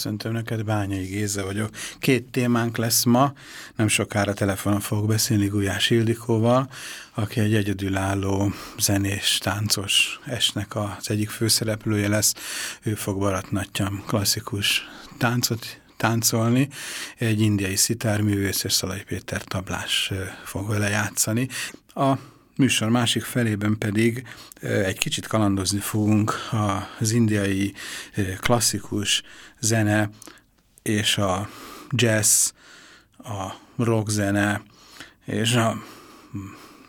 Köszöntöm neked, Bányai Géza vagyok. Két témánk lesz ma, nem sokára telefonon fogok beszélni Gulyás Ildikóval, aki egy egyedülálló zenés, táncos esnek az egyik főszereplője lesz. Ő fog baratnattyam klasszikus táncot táncolni, egy indiai szitárművész és Szalai Péter tablás fog vele játszani. A műsor másik felében pedig egy kicsit kalandozni fogunk az indiai klasszikus zene és a jazz, a rock zene és a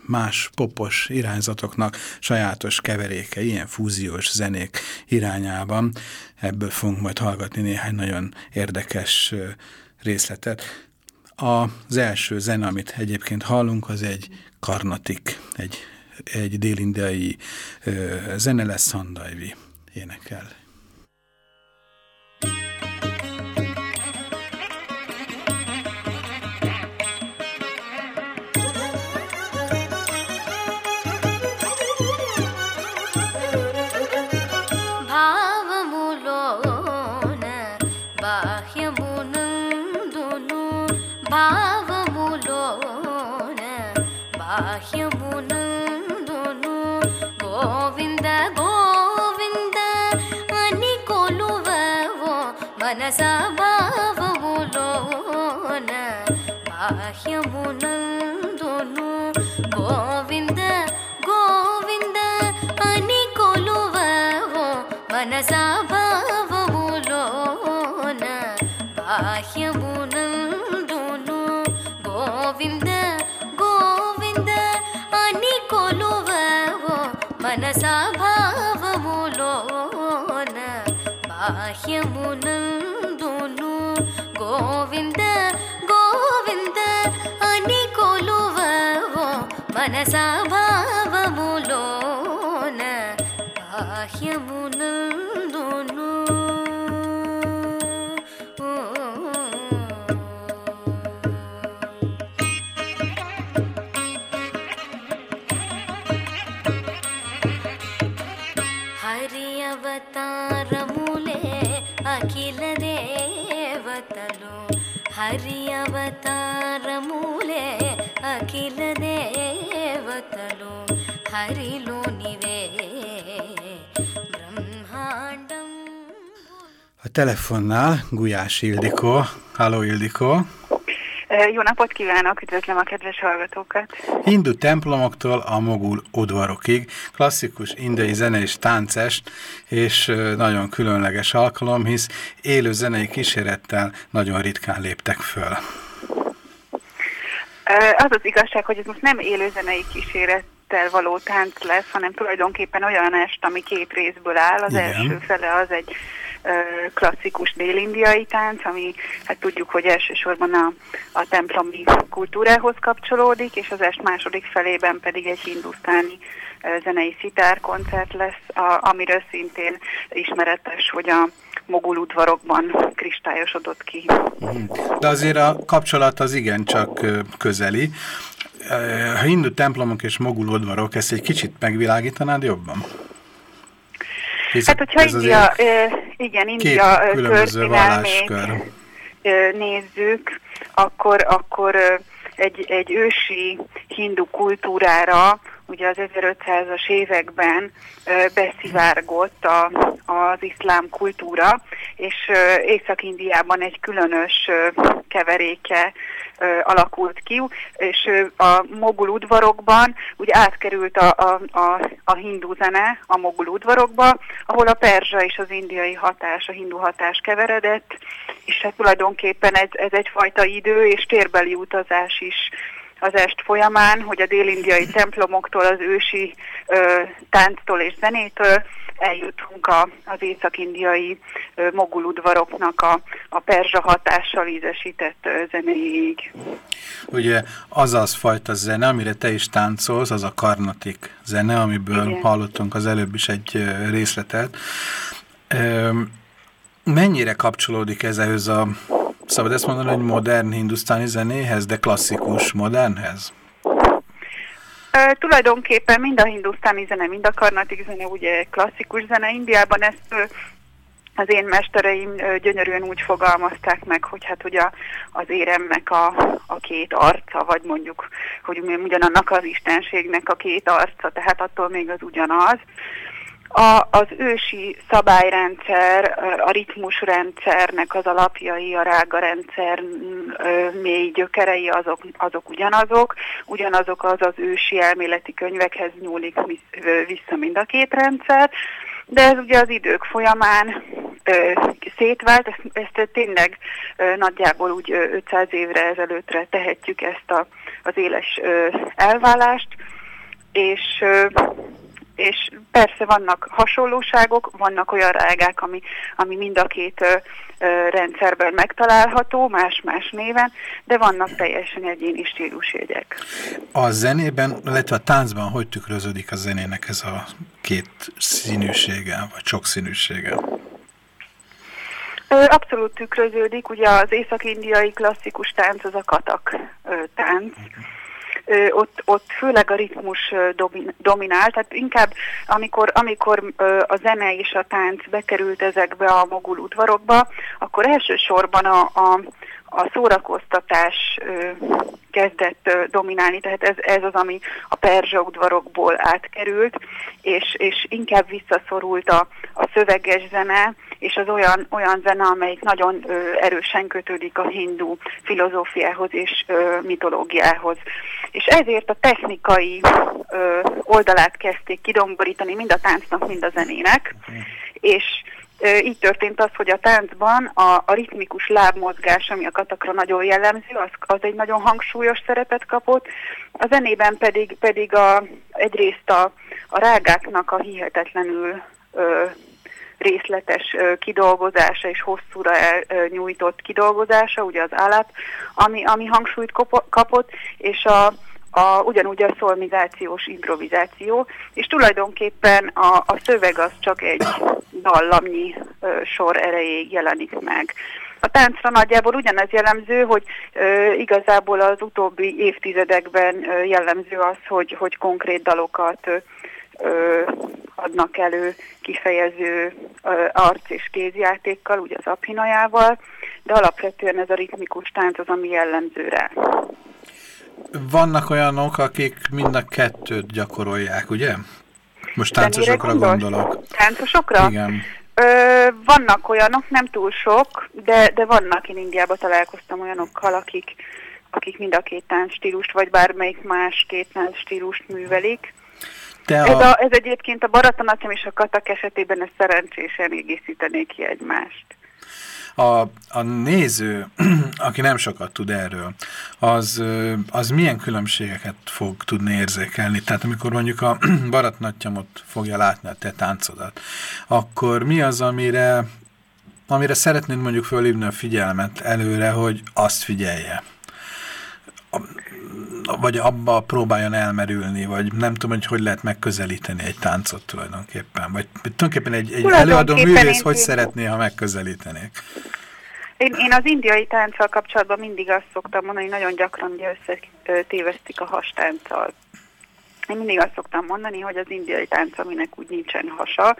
más popos irányzatoknak sajátos keveréke, ilyen fúziós zenék irányában. Ebből fogunk majd hallgatni néhány nagyon érdekes részletet. Az első zene, amit egyébként hallunk, az egy Karnatik, egy, egy délindiai zenelesz szandajvi énekel. Thank you. మనసా భావములోన బాహ్యమునందును. హరి అవతారములే అఖిల దేవతలు. హరి అవతారములే అఖిల దే A telefonnál Gulyás Ildikó. Halló Ildikó! Jó napot kívánok, üdvözlöm a kedves hallgatókat! Hindu templomoktól a mogul udvarokig, klasszikus indiai zene és táncest, és nagyon különleges alkalom, hisz élő zenei kísérettel nagyon ritkán léptek föl. Az az igazság, hogy ez most nem élő zenei kísérettel való tánc lesz, hanem tulajdonképpen olyan est, ami két részből áll. Az Igen. első fele az egy klasszikus délindiai tánc, ami hát tudjuk, hogy elsősorban a, a templomi kultúrához kapcsolódik, és az est második felében pedig egy hindusztáni zenei szitárkoncert lesz, a, amiről szintén ismeretes, hogy a mogul udvarokban kristályosodott ki. Mhm. De azért a kapcsolat az igencsak közeli. A hindu templomok és mogul udvarok, ezt egy kicsit megvilágítanád jobban? Hisz hát, hogyha India, igen, India történelmét nézzük, akkor, akkor egy, egy ősi hindu kultúrára ugye az 1500-as években beszivárgott a, az iszlám kultúra, és Észak-Indiában egy különös keveréke alakult ki, és a mogul udvarokban ugye átkerült a, a, a, a hindu zene a mogul udvarokba, ahol a perzsa és az indiai hatás, a hindu hatás keveredett, és hát tulajdonképpen ez, ez egyfajta idő és térbeli utazás is az est folyamán, hogy a délindiai templomoktól, az ősi ö, tánctól és zenétől eljutunk a, az észak-indiai moguludvaroknak a, a perzsa hatással ízesített zenéig. Ugye az az fajta zene, amire te is táncolsz, az a karnatik zene, amiből Igen. hallottunk az előbb is egy részletet. Mennyire kapcsolódik ez ehhez a, szabad ezt mondani, hogy modern hindusztáni zenéhez, de klasszikus modernhez? Uh, tulajdonképpen mind a hindusztáni zene, mind a karnatik zene ugye klasszikus zene. Indiában ezt az én mestereim gyönyörűen úgy fogalmazták meg, hogy hát ugye az éremnek a, a két arca, vagy mondjuk, hogy ugyanannak az istenségnek a két arca, tehát attól még az ugyanaz. A, az ősi szabályrendszer, a ritmusrendszernek az alapjai, a rágarendszer mély gyökerei azok, azok ugyanazok, ugyanazok az az ősi elméleti könyvekhez nyúlik vissza mind a két rendszer, de ez ugye az idők folyamán ö, szétvált, ezt, ezt tényleg ö, nagyjából úgy ö, 500 évre ezelőttre tehetjük ezt a, az éles ö, elválást, és ö, és persze vannak hasonlóságok, vannak olyan rágák, ami, ami mind a két ö, ö, rendszerben megtalálható, más-más néven, de vannak teljesen egyéni stílusjegyek. A zenében, illetve a táncban hogy tükröződik a zenének ez a két színűsége, vagy sokszínűsége? Abszolút tükröződik, ugye az észak-indiai klasszikus tánc az a katak tánc, uh -huh ott, ott főleg a ritmus dominál, tehát inkább amikor, amikor a zene és a tánc bekerült ezekbe a mogul udvarokba, akkor elsősorban a, a, a szórakoztatás kezdett dominálni, tehát ez, ez az, ami a perzsa udvarokból átkerült, és, és inkább visszaszorult a, a szöveges zene, és az olyan, olyan zene, amelyik nagyon ö, erősen kötődik a hindu filozófiához és ö, mitológiához. És ezért a technikai ö, oldalát kezdték kidomborítani mind a táncnak, mind a zenének, és így történt az, hogy a táncban a, a ritmikus lábmozgás, ami a katakra nagyon jellemző, az, az egy nagyon hangsúlyos szerepet kapott, a zenében pedig, pedig a, egyrészt a, a rágáknak a hihetetlenül ö, részletes kidolgozása és hosszúra nyújtott kidolgozása, ugye az állat, ami, ami hangsúlyt kapott, és a, a, ugyanúgy a szolmizációs improvizáció, és tulajdonképpen a, a szöveg az csak egy dallamnyi ö, sor erejéig jelenik meg. A táncra nagyjából ugyanez jellemző, hogy ö, igazából az utóbbi évtizedekben ö, jellemző az, hogy, hogy konkrét dalokat ö, adnak elő kifejező ö, arc- és kézjátékkal, ugye az apinajával, de alapvetően ez a ritmikus tánc az, ami jellemző rá. Vannak olyanok, akik mind a kettőt gyakorolják, ugye? Most táncosokra gondolok. Táncosokra? Igen. Ö, vannak olyanok, nem túl sok, de, de vannak, én Indiában találkoztam olyanokkal, akik, akik mind a két stílust, vagy bármelyik más két stílust művelik. Te ez, a, ez egyébként a Baratanatyam és a Katak esetében ez szerencsésen egészítenék ki egymást. A, a néző, aki nem sokat tud erről, az, az milyen különbségeket fog tudni érzékelni? Tehát amikor mondjuk a baratnatyamot fogja látni a te táncodat, akkor mi az, amire, amire szeretnéd mondjuk fölhívni a figyelmet előre, hogy azt figyelje? Vagy abba próbáljon elmerülni, vagy nem tudom, hogy hogy lehet megközelíteni egy táncot tulajdonképpen, vagy tulajdonképpen egy, egy előadó művész hogy szeretné, ha megközelítenék? Én, én az indiai tánccal kapcsolatban mindig azt szoktam mondani, hogy nagyon gyakran ugye összetévesztik a hastánccal. Én mindig azt szoktam mondani, hogy az indiai tánc, aminek úgy nincsen hasa,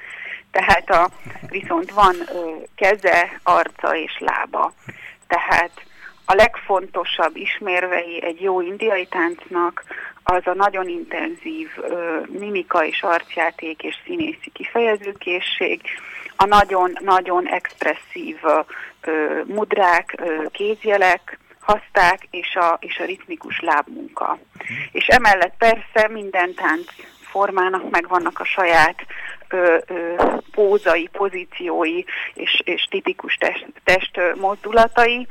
tehát a, viszont van ö, keze, arca és lába. Tehát a legfontosabb ismérvei egy jó indiai táncnak az a nagyon intenzív ö, mimika és arcjáték és színészi kifejezőkészség, a nagyon-nagyon expresszív ö, mudrák, ö, kézjelek, haszták és a, és a ritmikus lábmunka. Mm. És emellett persze minden tánc formának megvannak a saját ö, ö, pózai, pozíciói és, és tipikus test, test mozdulatai,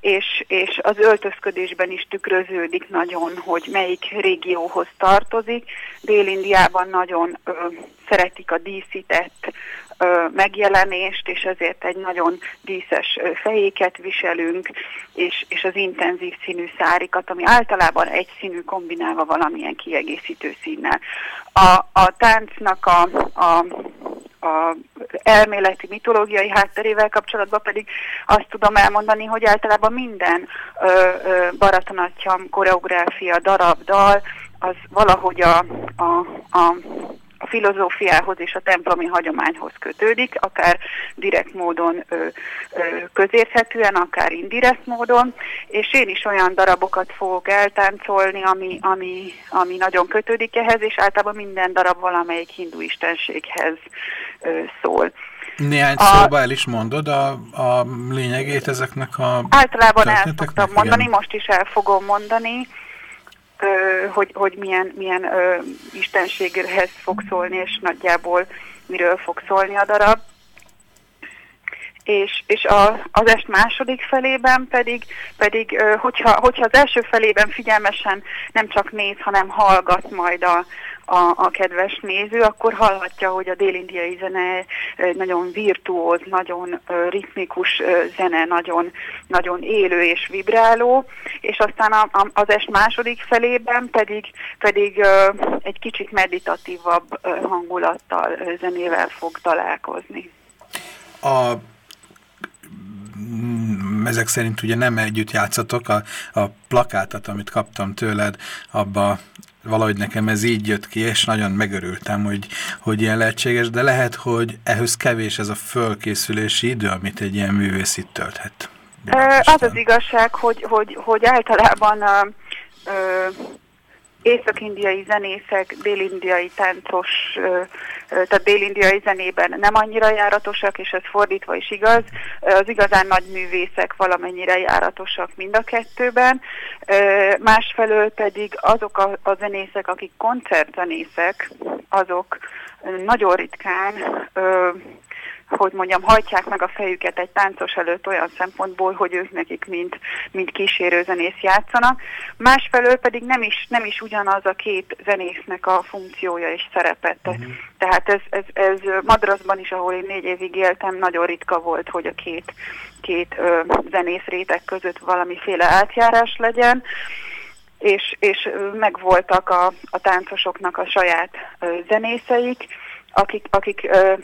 és, és az öltözködésben is tükröződik nagyon, hogy melyik régióhoz tartozik. Dél-Indiában nagyon ö, szeretik a díszített megjelenést, és ezért egy nagyon díszes fejéket viselünk, és, és az intenzív színű szárikat, ami általában egy színű kombinálva valamilyen kiegészítő színnel. A, a táncnak a, a a elméleti mitológiai hátterével kapcsolatban pedig azt tudom elmondani, hogy általában minden ö, ö, Baratanatjam koreográfia, darab, dal, az valahogy a, a, a a filozófiához és a templomi hagyományhoz kötődik, akár direkt módon ö, ö, közérthetően, akár indirekt módon, és én is olyan darabokat fogok eltáncolni, ami, ami, ami nagyon kötődik ehhez, és általában minden darab valamelyik hindu istenséghez ö, szól. Néhány a, szóba el is mondod a, a lényegét ezeknek a Általában el szoktam mondani, most is el fogom mondani hogy, hogy milyen, milyen istenséghez fog szólni, és nagyjából miről fog szólni a darab. És, és a, az est második felében pedig, pedig hogyha, hogyha az első felében figyelmesen nem csak néz, hanem hallgat majd a, a, a kedves néző, akkor hallhatja, hogy a dél-indiai zene nagyon virtuóz, nagyon ritmikus zene, nagyon, nagyon élő és vibráló, és aztán a, a, az est második felében pedig, pedig egy kicsit meditatívabb hangulattal, zenével fog találkozni. A mm, ezek szerint ugye nem együtt játszatok, a, a plakátat, amit kaptam tőled, abba valahogy nekem ez így jött ki, és nagyon megörültem, hogy, hogy ilyen lehetséges, de lehet, hogy ehhez kevés ez a fölkészülési idő, amit egy ilyen művész itt tölthet. Az az igazság, hogy, hogy, hogy általában észak-indiai zenészek, dél-indiai táncos, tehát dél-indiai zenében nem annyira járatosak, és ez fordítva is igaz. Az igazán nagy művészek valamennyire járatosak mind a kettőben. Másfelől pedig azok a, a zenészek, akik koncertzenészek, azok nagyon ritkán hogy mondjam, hajtják meg a fejüket egy táncos előtt olyan szempontból, hogy ők nekik mint, mint kísérőzenész játszanak. Másfelől pedig nem is, nem is ugyanaz a két zenésznek a funkciója és szerepet. Uh-huh. Tehát ez, ez, ez Madrasban is, ahol én négy évig éltem, nagyon ritka volt, hogy a két, két ö, zenész réteg között valamiféle átjárás legyen és, és megvoltak a, a táncosoknak a saját ö, zenészeik, akik, akik ö,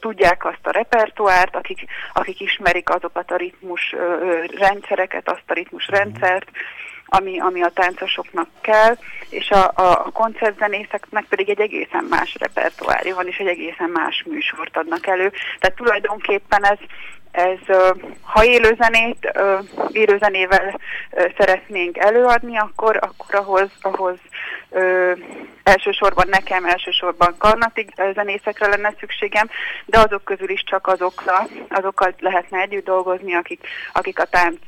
tudják azt a repertoárt, akik, akik ismerik azokat a ritmus rendszereket, azt a ritmus rendszert, ami, ami a táncosoknak kell, és a, a koncertzenészeknek pedig egy egészen más repertoárja van, és egy egészen más műsort adnak elő. Tehát tulajdonképpen ez, ez ha élőzenét, élőzenével szeretnénk előadni, akkor, akkor ahhoz, ahhoz ö, elsősorban nekem, elsősorban karnatig zenészekre lenne szükségem, de azok közül is csak azokra, azokkal lehetne együtt dolgozni, akik, akik a tánc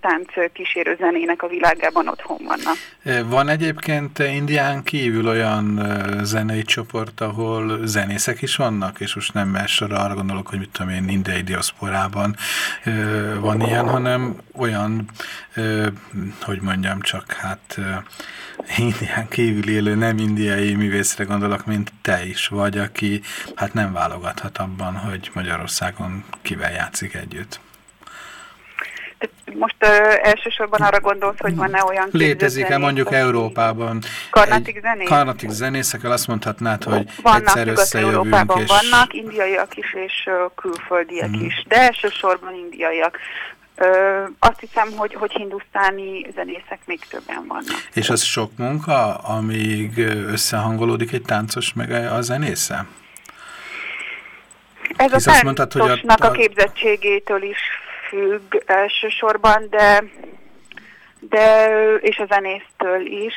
tánc kísérő zenének a világában otthon vannak. Van egyébként Indián kívül olyan zenei csoport, ahol zenészek is vannak, és most nem elsőre arra gondolok, hogy mit tudom én, indiai diaszporában van ilyen, hanem olyan, hogy mondjam csak, hát Indián kívül élő nem indiai művészre gondolok, mint te is vagy, aki hát nem válogathat abban, hogy Magyarországon kivel játszik együtt. Most uh, elsősorban arra gondolsz, hogy van-e olyan Létezik-e mondjuk Európában karnatik zenész? Karnatik zenészekkel azt mondhatnád, hogy vannak, egyszer összejövünk. Európában és... vannak, indiaiak is és külföldiek mm. is, de elsősorban indiaiak. Ö, azt hiszem, hogy, hogy hindusztáni zenészek még többen vannak. És az sok munka, amíg összehangolódik egy táncos meg a zenésze? Ez Hisz a táncosnak mondtad, hogy a, a... a képzettségétől is függ elsősorban, de, de és a zenésztől is.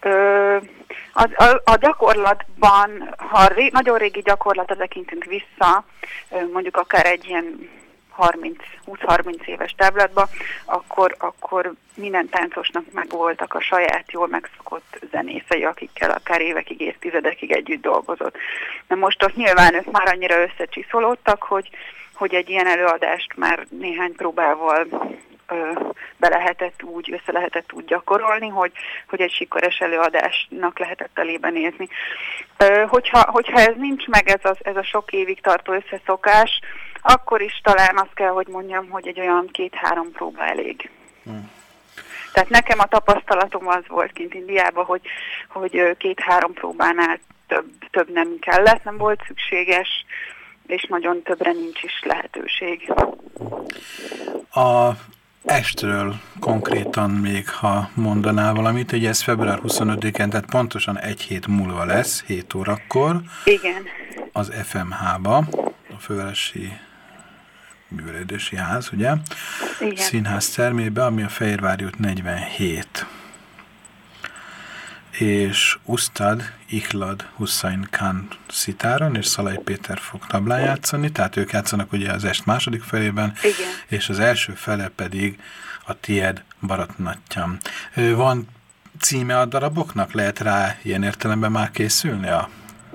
Ö, a, a, a gyakorlatban, ha ré, nagyon régi gyakorlatra tekintünk vissza, mondjuk akár egy ilyen 20-30 éves távlatba, akkor, akkor minden táncosnak megvoltak a saját jól megszokott zenészei, akikkel akár évekig, évtizedekig együtt dolgozott. Na most ott nyilván ők már annyira összecsiszolódtak, hogy, hogy egy ilyen előadást már néhány próbával ö, be lehetett úgy, össze lehetett úgy gyakorolni, hogy, hogy egy sikeres előadásnak lehetett elébe nézni. Ö, hogyha, hogyha ez nincs meg, ez, az, ez a sok évig tartó összeszokás, akkor is talán azt kell, hogy mondjam, hogy egy olyan két-három próba elég. Hmm. Tehát nekem a tapasztalatom az volt kint Indiában, hogy, hogy két-három próbánál több, több nem kellett, nem volt szükséges, és nagyon többre nincs is lehetőség. A estről konkrétan még, ha mondaná valamit, hogy ez február 25-én, tehát pontosan egy hét múlva lesz, 7 órakor. Igen. Az FMH-ba, a Fővárosi Művelődési Ház, ugye? Igen. Színház termébe, ami a Fehérvári út 47 és Ustad Ihlad Hussein Khan szitáron, és Szalai Péter fog tablán játszani, tehát ők játszanak ugye az est második felében, Igen. és az első fele pedig a tied Baratnattyam. Van címe a daraboknak? Lehet rá ilyen értelemben már készülni a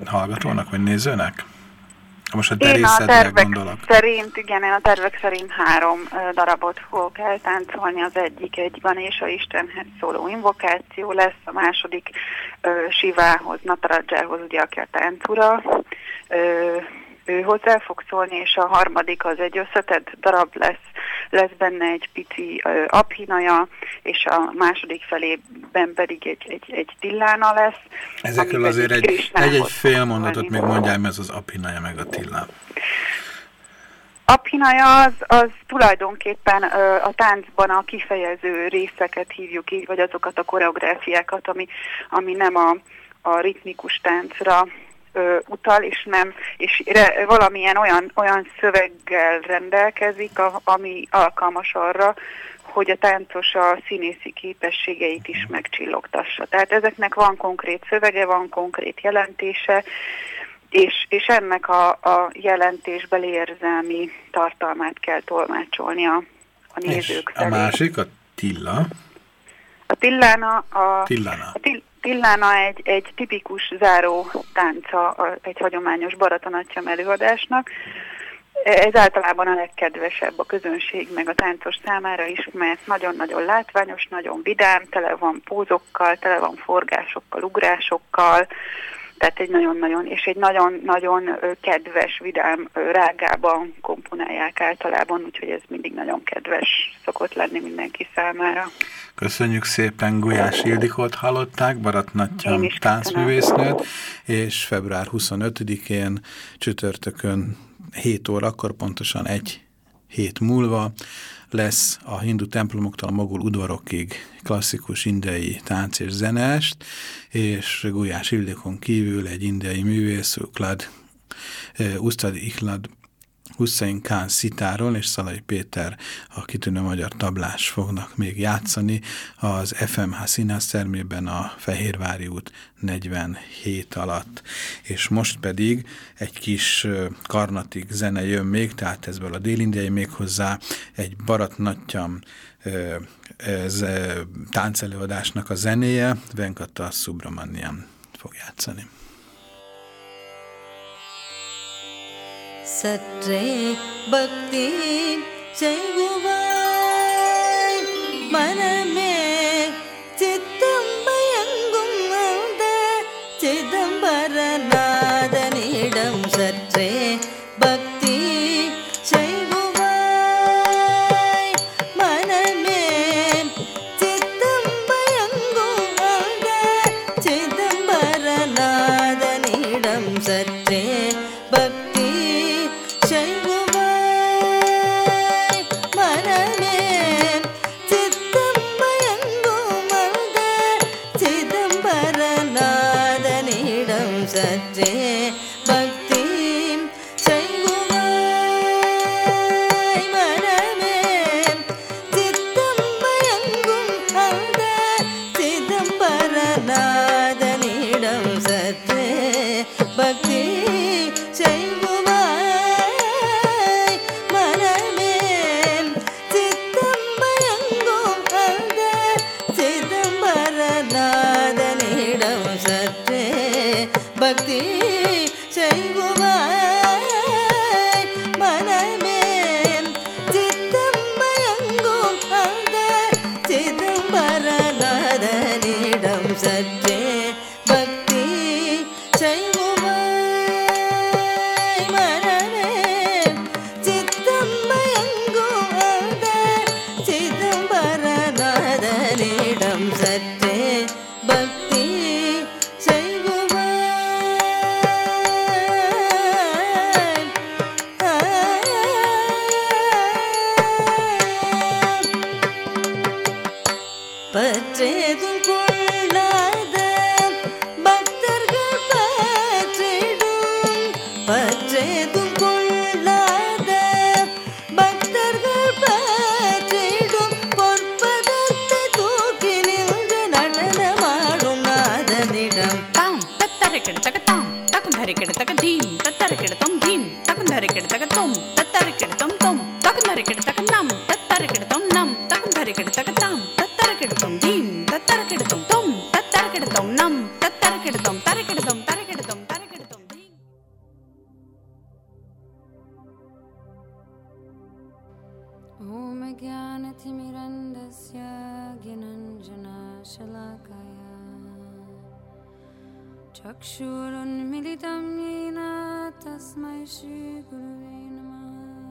hallgatónak vagy nézőnek? Most a én a tervek gondolok. szerint, igen, én a tervek szerint három darabot fogok eltáncolni. Az egyik egy Ganésa Istenhez szóló invokáció lesz, a második uh, Sivához, Nataradzsához, ugye aki a táncura. Uh, ő hozzá fog szólni, és a harmadik az egy összetett darab lesz, lesz benne egy pici uh, abhinaja, és a második felében pedig egy, egy, egy tillána lesz. Ezekről azért egy, egy, egy fél mondatot még mondjál, ez az abhinaja meg a tillán. Apinaja az, az tulajdonképpen ö, a táncban a kifejező részeket hívjuk így, vagy azokat a koreográfiákat, ami, ami nem a, a ritmikus táncra ö, utal, és nem, és re, valamilyen olyan, olyan szöveggel rendelkezik, a, ami alkalmas arra, hogy a táncos a színészi képességeit is megcsillogtassa. Tehát ezeknek van konkrét szövege, van konkrét jelentése, és, és ennek a, a jelentésbeli érzelmi tartalmát kell tolmácsolni a, a nézők és felé. a másik, a Tilla? A Tillána, a, Tillána. a til, Tillána egy, egy tipikus záró tánca egy hagyományos baratanatja előadásnak. Ez általában a legkedvesebb a közönség, meg a táncos számára is, mert nagyon-nagyon látványos, nagyon vidám, tele van pózokkal, tele van forgásokkal, ugrásokkal, tehát egy nagyon-nagyon, és egy nagyon-nagyon kedves, vidám rágában komponálják általában, úgyhogy ez mindig nagyon kedves szokott lenni mindenki számára. Köszönjük szépen, Gulyás Ildikót hallották, Baratnattyam táncművésznőt, és február 25-én csütörtökön 7 órakor, pontosan egy hét múlva lesz a hindu templomoktól a mogul udvarokig klasszikus indiai tánc és zenest, és Gulyás Ildikon kívül egy indiai művész, Uklad, uh, Ustad Iklad Hussein Khan szitáron és Szalai Péter a kitűnő magyar tablás fognak még játszani az FMH színház termében a Fehérvári út 47 alatt. És most pedig egy kis karnatik zene jön még, tehát ezből a délindiai még hozzá egy baratnattyam ez táncelőadásnak a zenéje, Venkata Subramanian fog játszani. சற்றே பக்தி செய்குவாய் மனமே ಸಜ್ಜೆ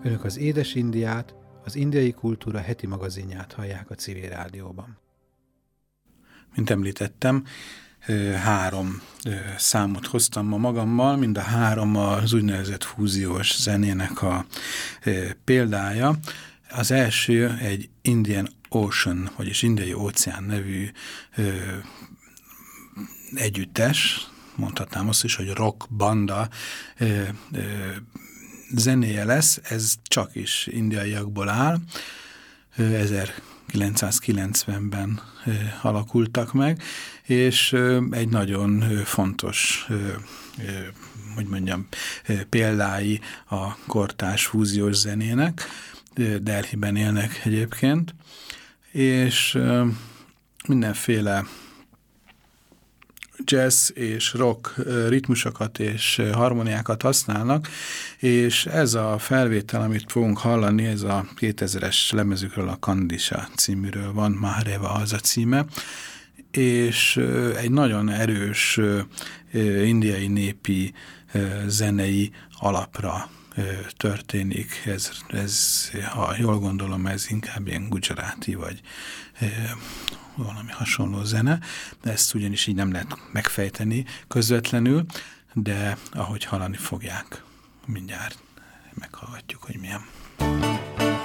Önök az Édes Indiát, az indiai kultúra heti magazinját hallják a civil rádióban. Mint említettem, három számot hoztam ma magammal, mind a három az úgynevezett fúziós zenének a példája. Az első egy Indian Ocean, vagyis Indiai Óceán nevű együttes, mondhatnám azt is, hogy rock banda ö, ö, zenéje lesz, ez csak is indiaiakból áll, Ö, 1990-ben ö, alakultak meg, és egy nagyon fontos, hogy mondjam, példái a kortás fúziós zenének, Delhiben élnek egyébként, és mindenféle jazz és rock ritmusokat és ö, harmoniákat használnak, és ez a felvétel, amit fogunk hallani, ez a 2000-es lemezükről, a Kandisa címűről van, Mahreva az a címe, és egy nagyon erős indiai népi zenei alapra történik. Ez, ez, ha jól gondolom, ez inkább ilyen gujarati vagy valami hasonló zene, de ezt ugyanis így nem lehet megfejteni közvetlenül, de ahogy hallani fogják, mindjárt meghallgatjuk, hogy milyen. Om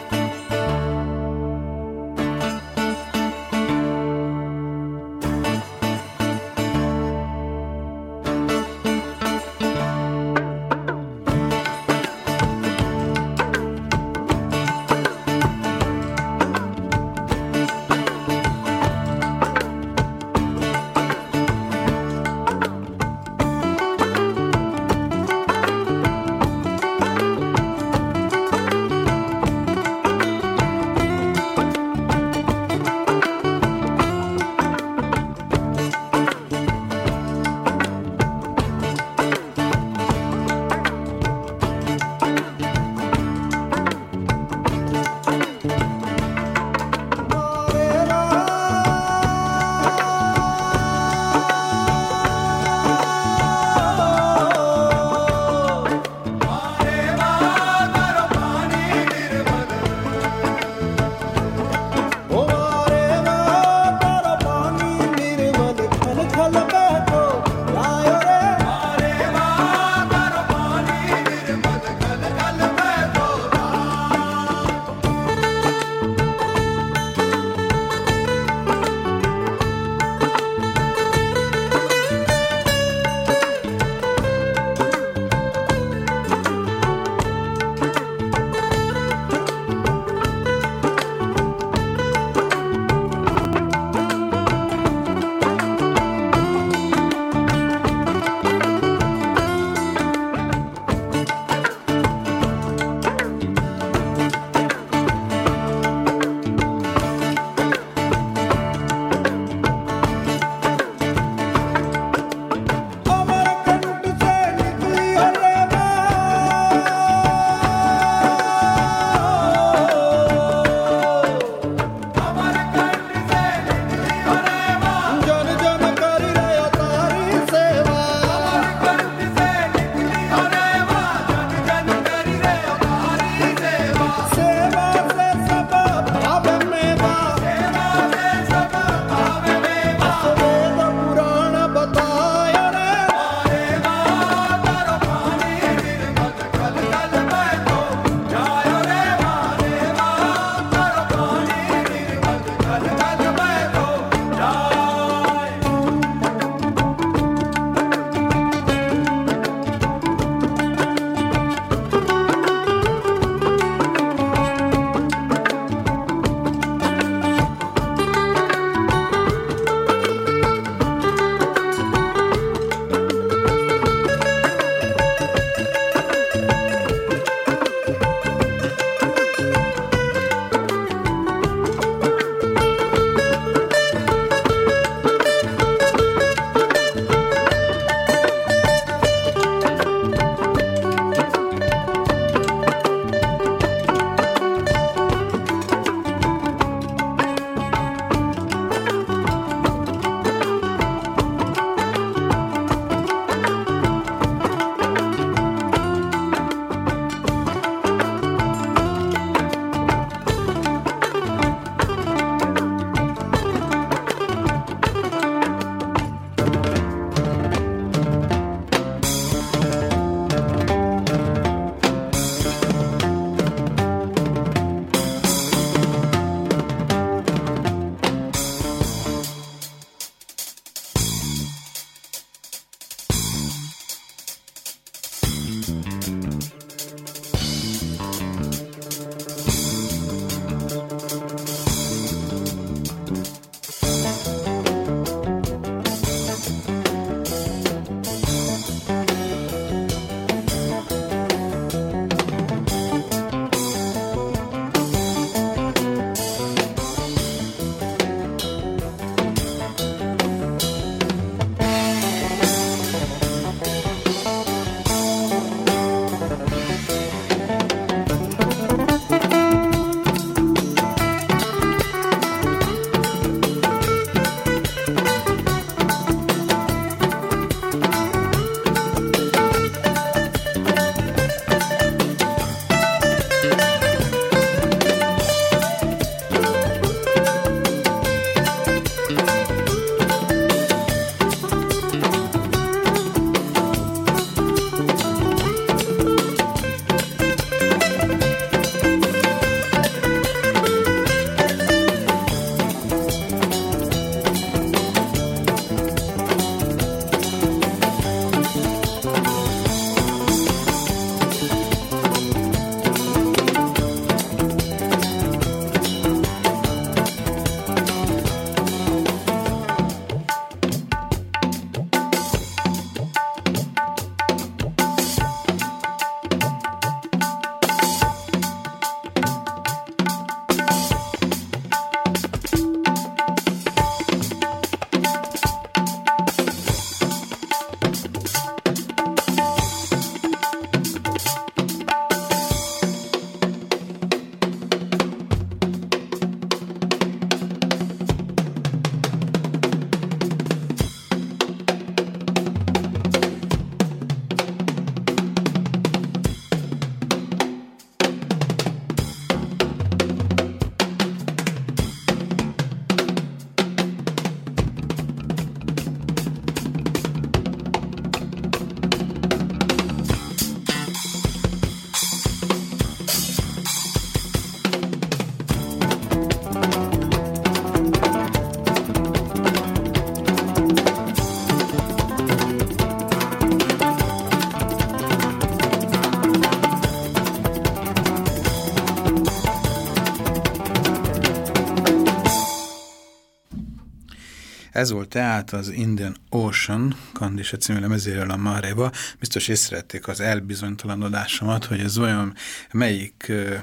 Ez volt tehát az Indian Ocean Kandisa című lemezéről a Mareva. Biztos észrevették az elbizonytalanodásomat, hogy ez olyan melyik uh,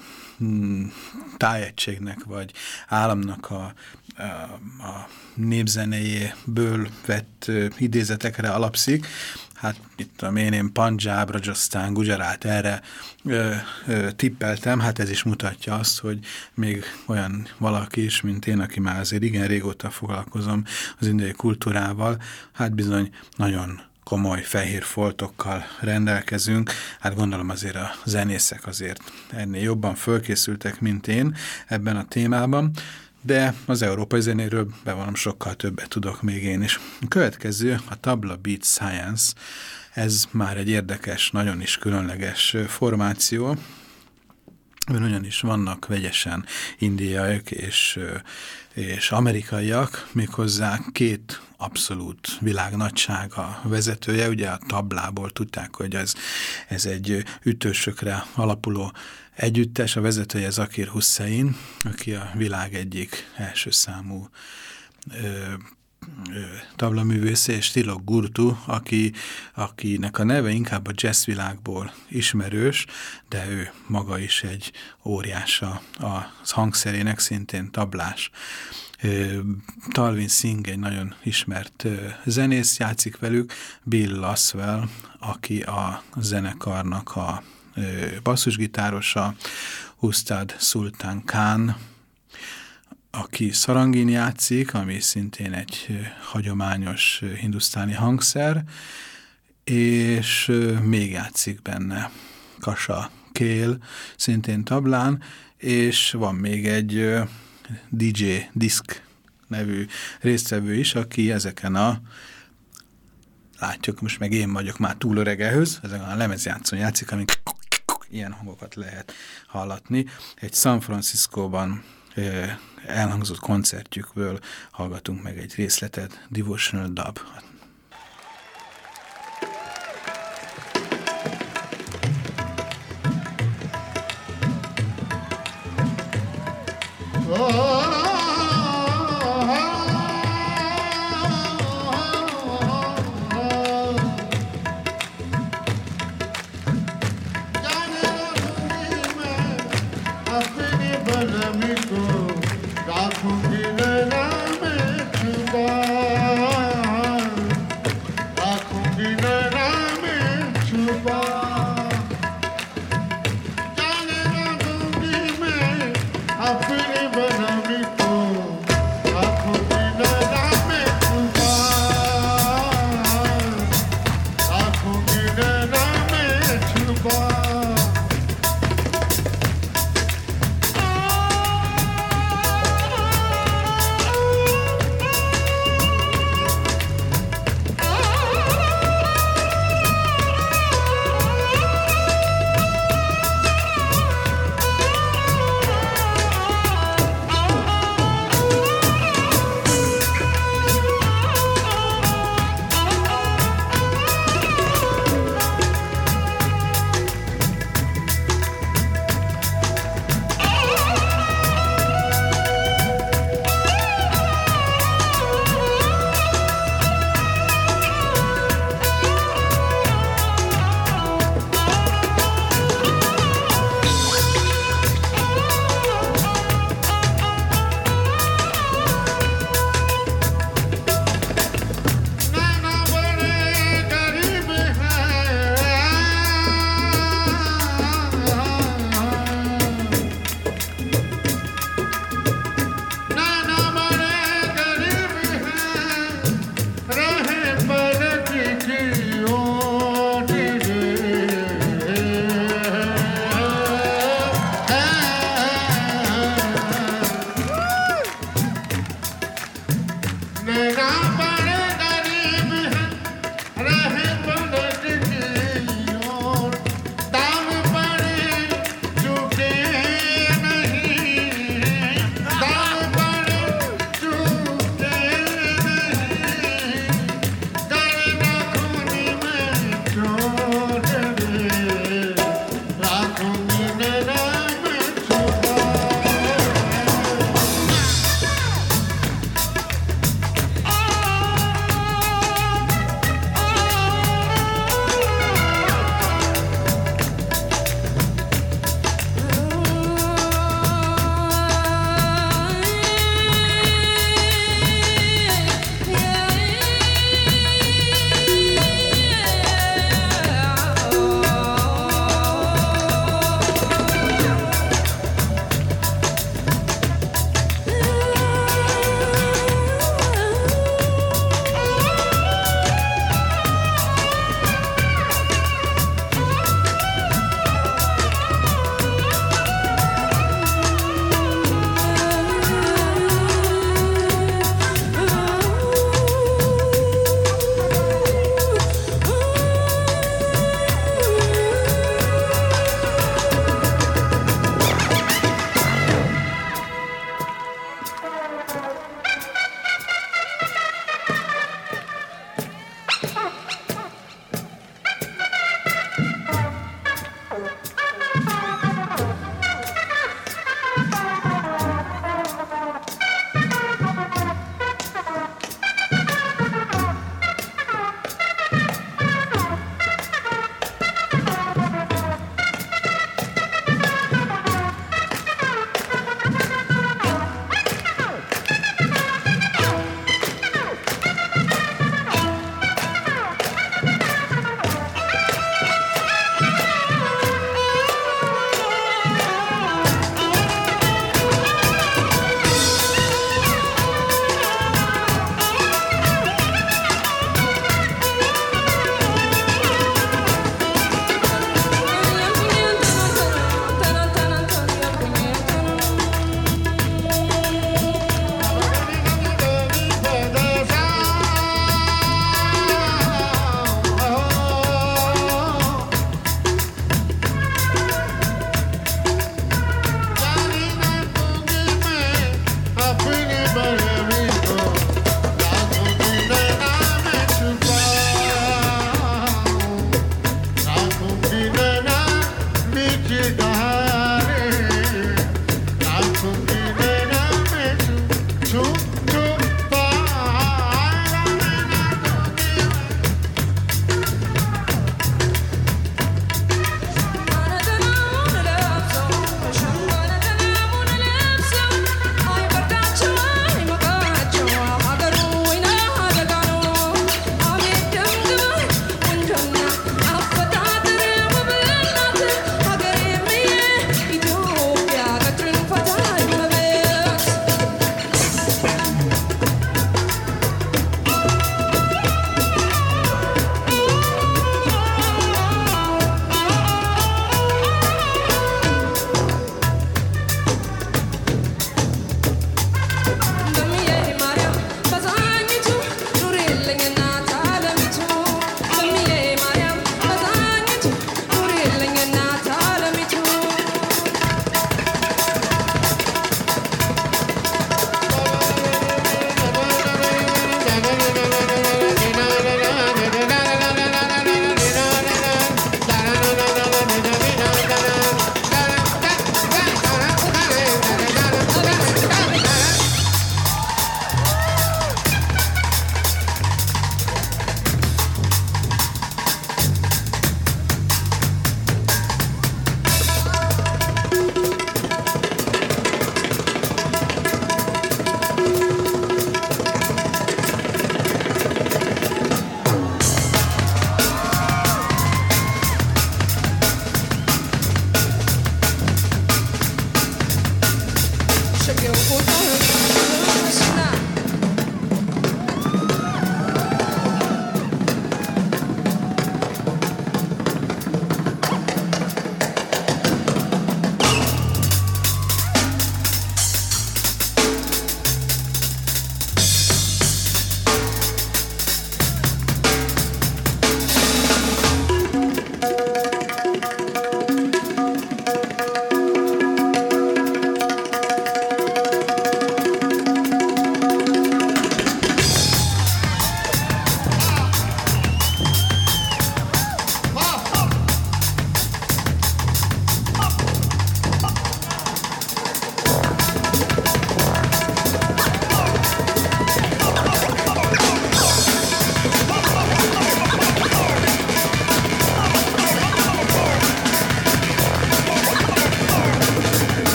tájegységnek vagy államnak a, a, a népzenéjéből vett idézetekre alapszik, hát itt tudom én, én Punjab, Rajasthan, Gujarat erre ö, ö, tippeltem, hát ez is mutatja azt, hogy még olyan valaki is, mint én, aki már azért igen régóta foglalkozom az indiai kultúrával, hát bizony nagyon komoly fehér foltokkal rendelkezünk. Hát gondolom azért a zenészek azért ennél jobban fölkészültek, mint én ebben a témában de az európai zenéről bevallom sokkal többet tudok még én is. A következő a Tabla Beat Science, ez már egy érdekes, nagyon is különleges formáció, nagyon is vannak vegyesen indiaiak és, és amerikaiak, méghozzá két abszolút világnagysága vezetője, ugye a tablából tudták, hogy ez, ez egy ütősökre alapuló együttes, a vezetője Zakir Hussein, aki a világ egyik első számú ö, tablaművésze, és Tilok Gurtu, aki, akinek a neve inkább a jazz világból ismerős, de ő maga is egy óriása a hangszerének, szintén tablás. Talvin Singh egy nagyon ismert zenész játszik velük, Bill Laswell, aki a zenekarnak a basszusgitárosa, Ustad Sultan Khan, aki szarangin játszik, ami szintén egy hagyományos hindusztáni hangszer, és még játszik benne. Kasa Kél, szintén tablán, és van még egy DJ Disk nevű résztvevő is, aki ezeken a látjuk, most meg én vagyok már túl öreg ehhez, ezeken a lemezjátszón játszik, amik ilyen hangokat lehet hallatni. Egy San Franciscóban elhangzott koncertjükből hallgatunk meg egy részletet, Devotional Dub. Oh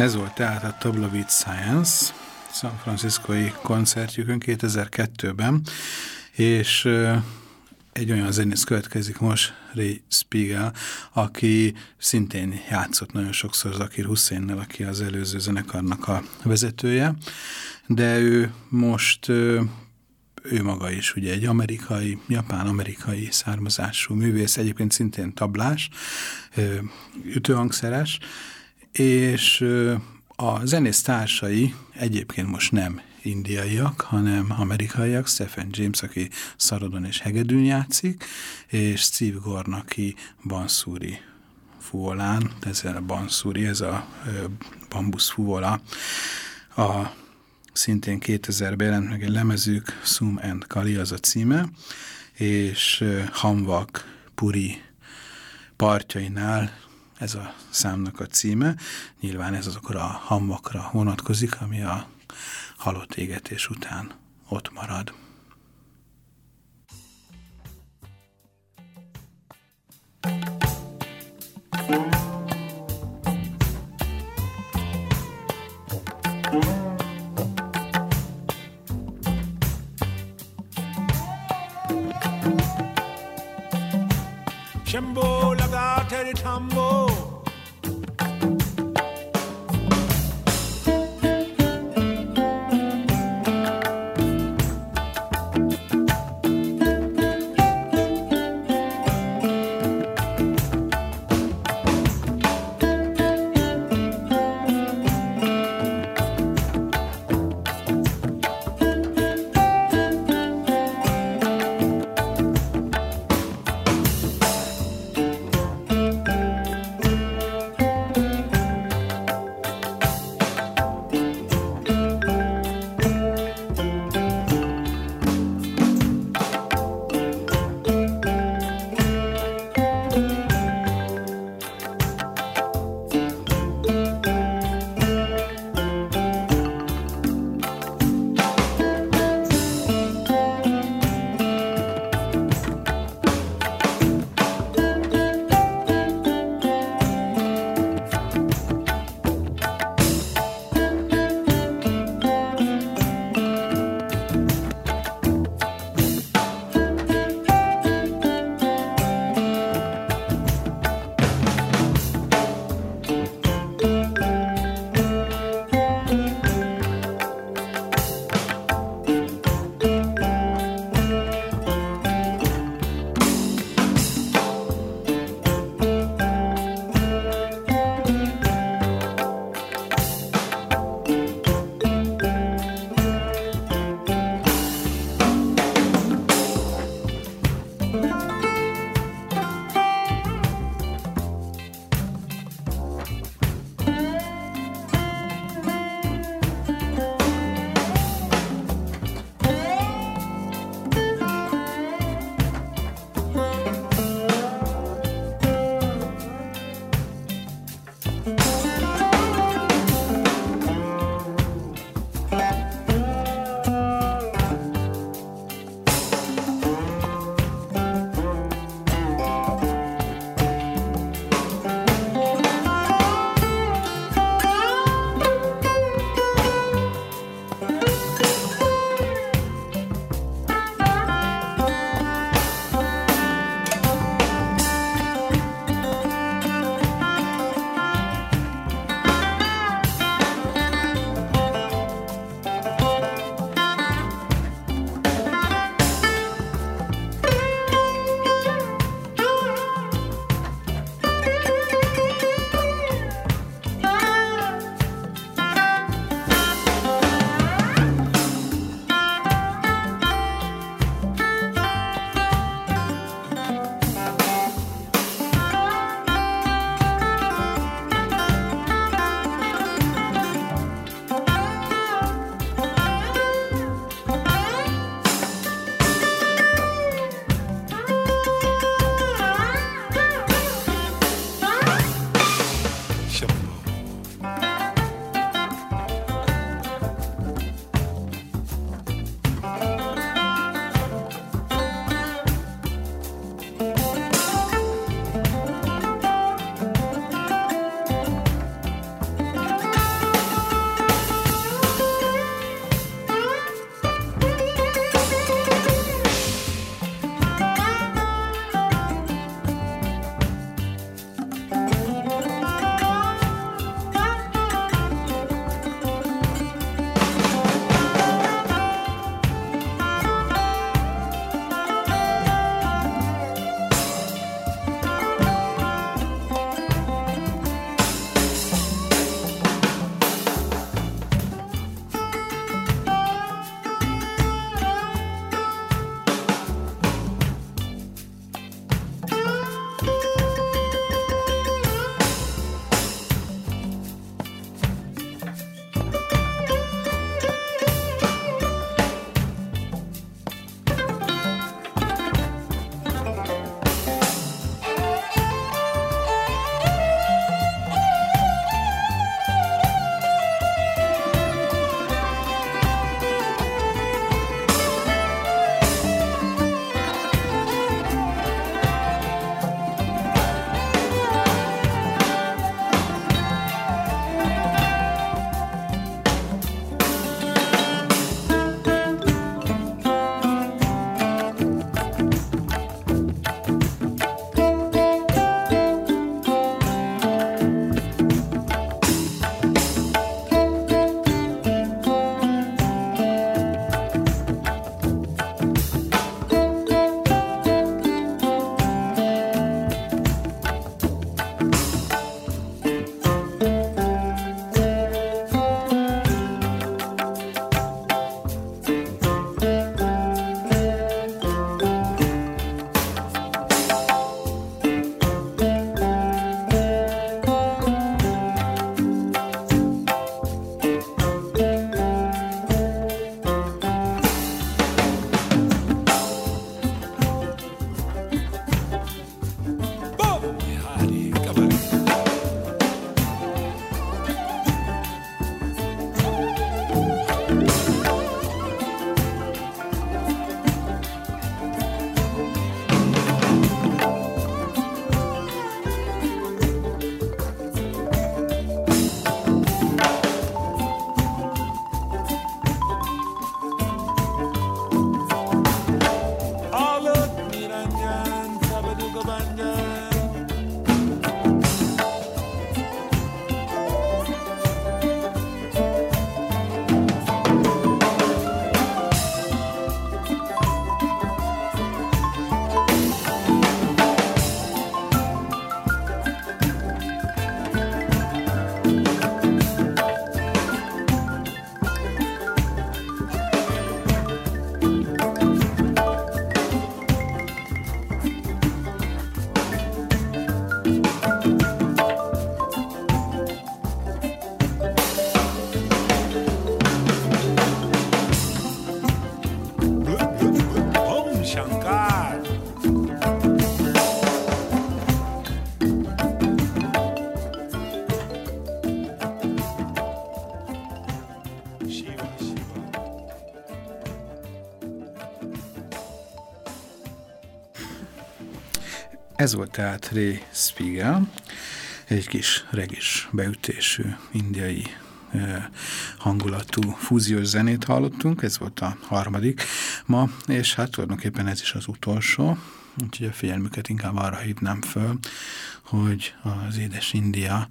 Ez volt tehát a Tabla Science San Franciscoi koncertjükön 2002-ben, és egy olyan zenész következik most, Ray Spiegel, aki szintén játszott nagyon sokszor Zakir Husseinnel, aki az előző zenekarnak a vezetője, de ő most ő maga is ugye egy amerikai, japán-amerikai származású művész, egyébként szintén tablás, ütőhangszeres, és a zenész társai egyébként most nem indiaiak, hanem amerikaiak, Stephen James, aki szarodon és hegedűn játszik, és Steve Gorn, aki banszúri fuvolán, ez a banszúri, ez a bambusz fuvola, a szintén 2000-ben jelent meg egy lemezük, Sum and Kali az a címe, és Hamvak Puri partjainál ez a számnak a címe. Nyilván ez azokra a hamvakra vonatkozik, ami a halott égetés után ott marad. Shambho laga tere tambo Ez volt tehát Ray Spiegel, egy kis regis beütésű indiai hangulatú fúziós zenét hallottunk, ez volt a harmadik ma, és hát tulajdonképpen ez is az utolsó, úgyhogy a figyelmüket inkább arra hívnám föl, hogy az Édes India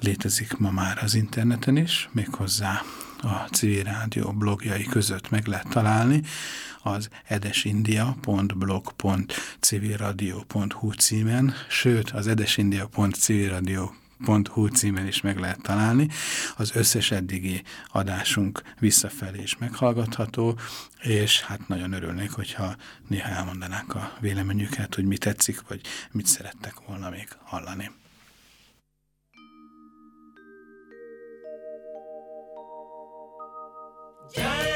létezik ma már az interneten is, méghozzá a civil rádió blogjai között meg lehet találni, az edesindia.blog.civilradio.hu címen, sőt az edesindia.civilradio.hu címen is meg lehet találni. Az összes eddigi adásunk visszafelé is meghallgatható, és hát nagyon örülnék, hogyha néha elmondanák a véleményüket, hogy mi tetszik, vagy mit szerettek volna még hallani. Yeah.